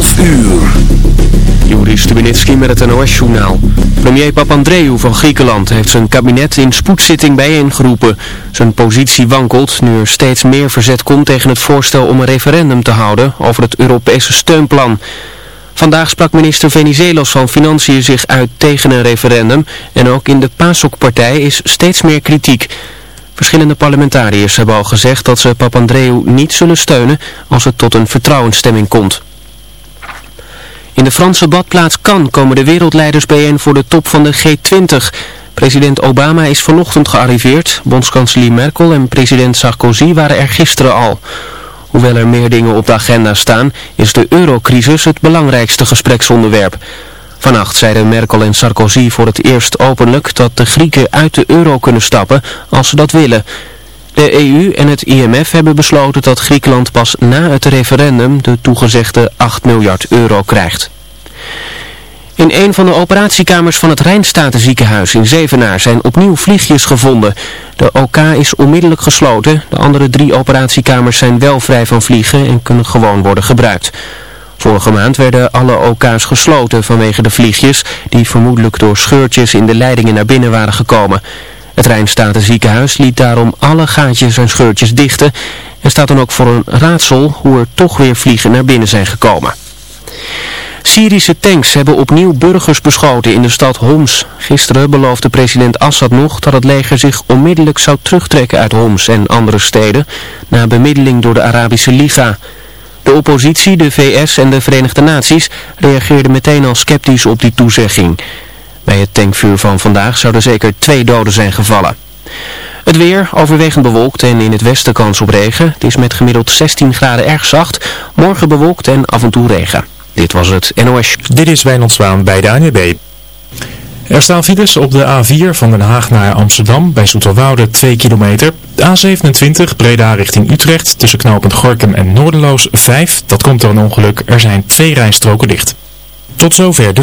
11 uur. Juri met het NOS-journaal. Premier Papandreou van Griekenland heeft zijn kabinet in spoedzitting bijeengeroepen. Zijn positie wankelt nu er steeds meer verzet komt tegen het voorstel om een referendum te houden over het Europese steunplan. Vandaag sprak minister Venizelos van Financiën zich uit tegen een referendum en ook in de PASOK-partij is steeds meer kritiek. Verschillende parlementariërs hebben al gezegd dat ze Papandreou niet zullen steunen als het tot een vertrouwensstemming komt. In de Franse badplaats Cannes komen de wereldleiders bijeen voor de top van de G20. President Obama is vanochtend gearriveerd, bondskanselier Merkel en president Sarkozy waren er gisteren al. Hoewel er meer dingen op de agenda staan, is de eurocrisis het belangrijkste gespreksonderwerp. Vannacht zeiden Merkel en Sarkozy voor het eerst openlijk dat de Grieken uit de euro kunnen stappen als ze dat willen. De EU en het IMF hebben besloten dat Griekenland pas na het referendum de toegezegde 8 miljard euro krijgt. In een van de operatiekamers van het Rijnstatenziekenhuis in Zevenaar zijn opnieuw vliegjes gevonden. De OK is onmiddellijk gesloten. De andere drie operatiekamers zijn wel vrij van vliegen en kunnen gewoon worden gebruikt. Vorige maand werden alle OK's gesloten vanwege de vliegjes die vermoedelijk door scheurtjes in de leidingen naar binnen waren gekomen. Het Rijnstatenziekenhuis liet daarom alle gaatjes en scheurtjes dichten en staat dan ook voor een raadsel hoe er toch weer vliegen naar binnen zijn gekomen. Syrische tanks hebben opnieuw burgers beschoten in de stad Homs. Gisteren beloofde president Assad nog dat het leger zich onmiddellijk zou terugtrekken uit Homs en andere steden na bemiddeling door de Arabische Liga. De oppositie, de VS en de Verenigde Naties reageerden meteen al sceptisch op die toezegging. Bij het tankvuur van vandaag zouden zeker twee doden zijn gevallen. Het weer overwegend bewolkt en in het westen kans op regen. Het is met gemiddeld 16 graden erg zacht. Morgen bewolkt en af en toe regen. Dit was het NOS. Dit is Wijnand Zwaan bij de ANWB. Er staan files op de A4 van Den Haag naar Amsterdam bij Zoeterwoude 2 kilometer. De A27 Breda richting Utrecht tussen knooppunt Gorkum en Noorderloos 5. Dat komt door een ongeluk. Er zijn twee rijstroken dicht. Tot zover de...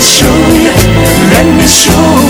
Show you, let me show you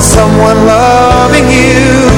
someone loving you.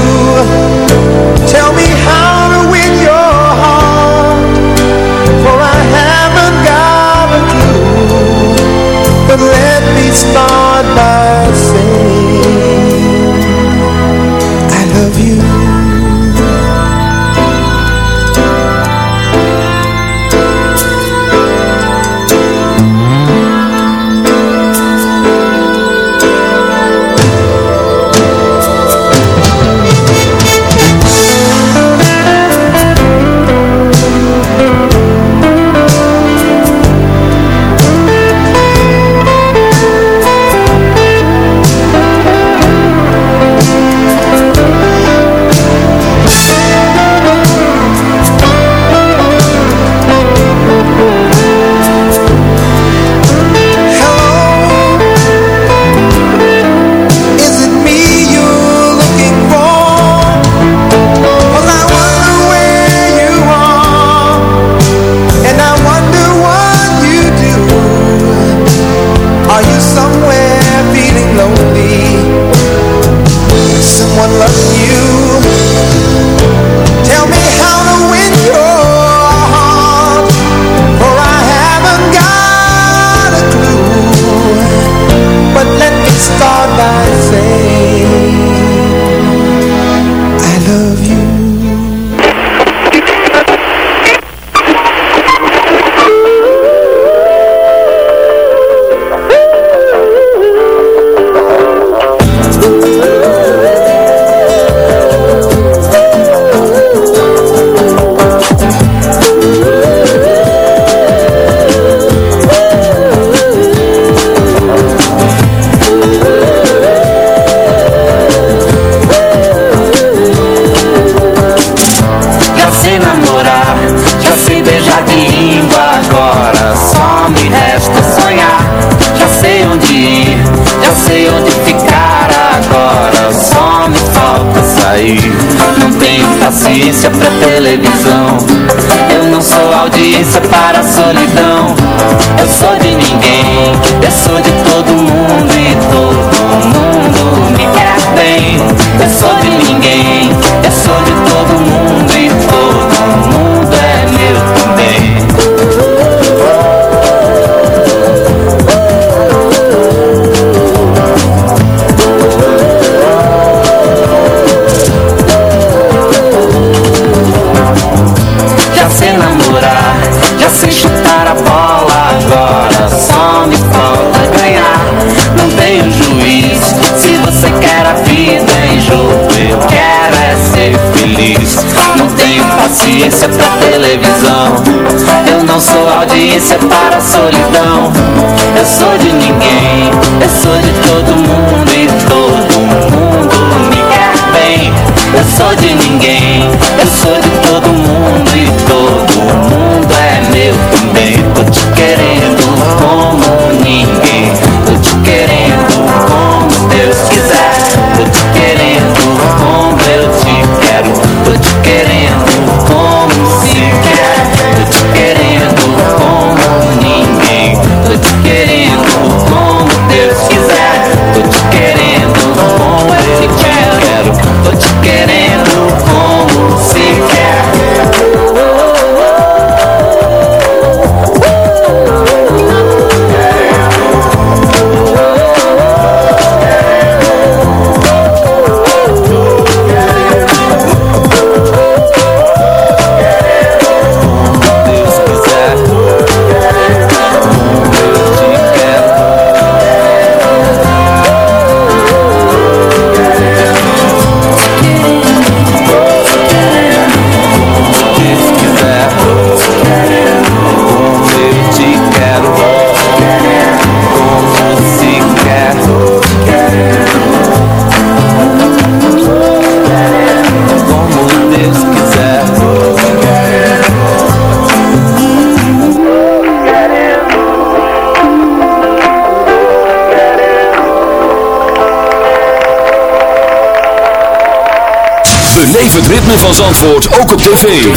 het ritme van Zandvoort ook op tv.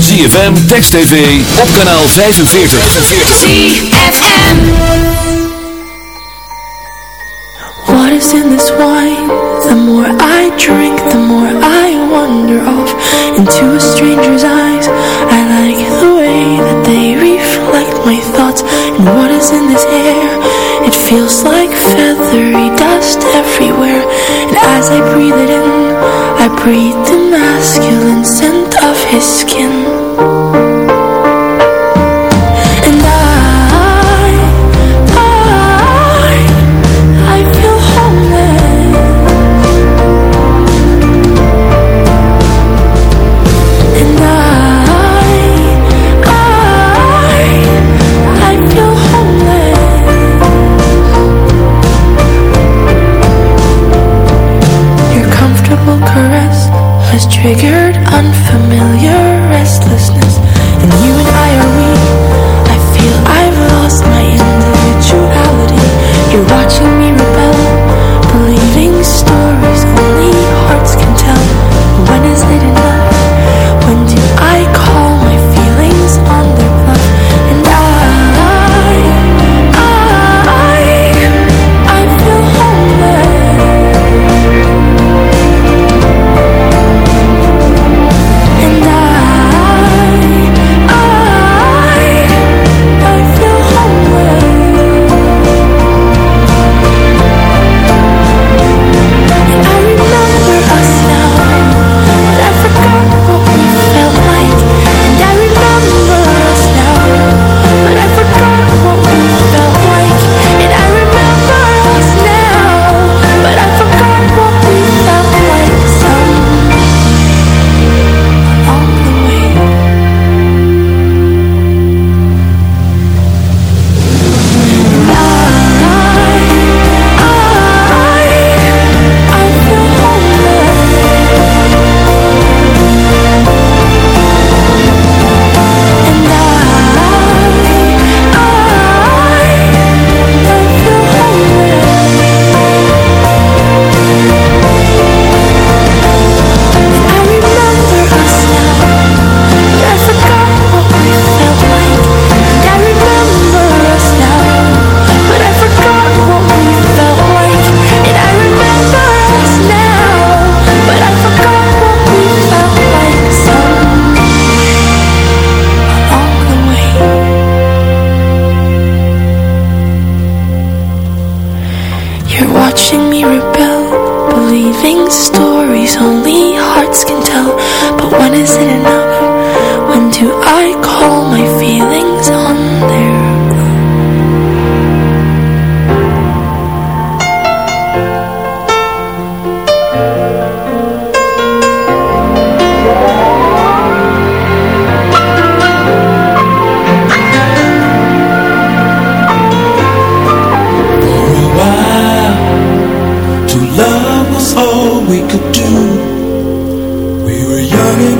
ZFM, Text TV, op kanaal 45. ZFM What is in this wine? The more I drink, the more I wander off into a stranger's eyes. I like the way that they reflect my thoughts. And what is in this air? It feels like feathery dust everywhere. as I breathe it in I breathe the masculine scent of his skin.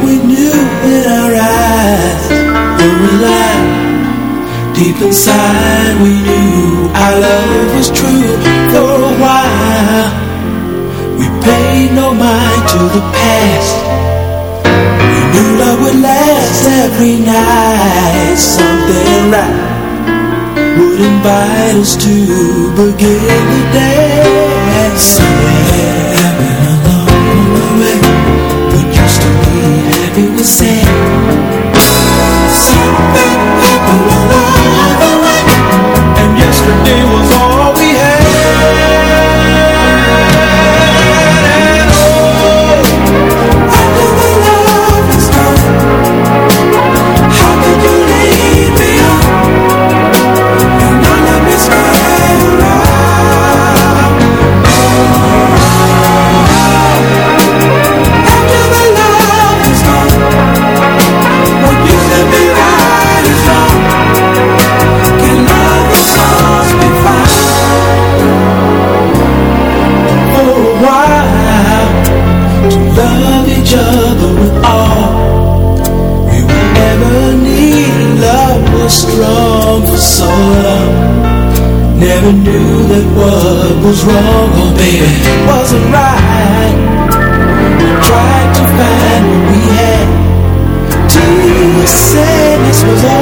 we knew in our eyes when we lied. Deep inside we knew our love was true for a while. We paid no mind to the past. We knew love would last every night. Something right would invite us to begin the day. Something people say. Something happened along the way, And yesterday was was wrong, oh baby, wasn't right. We tried to find what we had. Do you this was all?